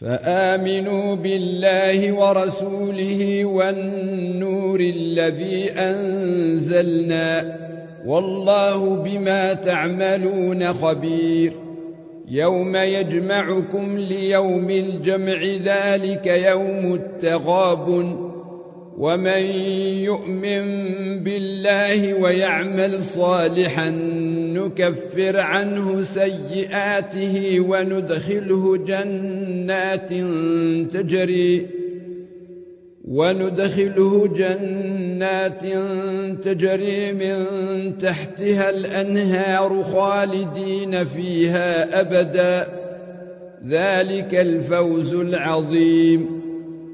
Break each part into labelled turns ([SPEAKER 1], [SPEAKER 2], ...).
[SPEAKER 1] فآمنوا بالله ورسوله والنور الذي أنزلنا والله بما تعملون خبير يوم يجمعكم ليوم الجمع ذلك يوم التغابن ومن يؤمن بالله ويعمل صالحا نكفر عنه سيئاته وندخله جنات تجري وندخله جنات تجري من تحتها الأنهار خالدين فيها أبدا. ذلك الفوز العظيم.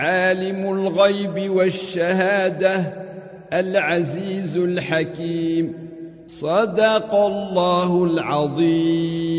[SPEAKER 1] عالم الغيب والشهادة العزيز الحكيم. صدق الله العظيم.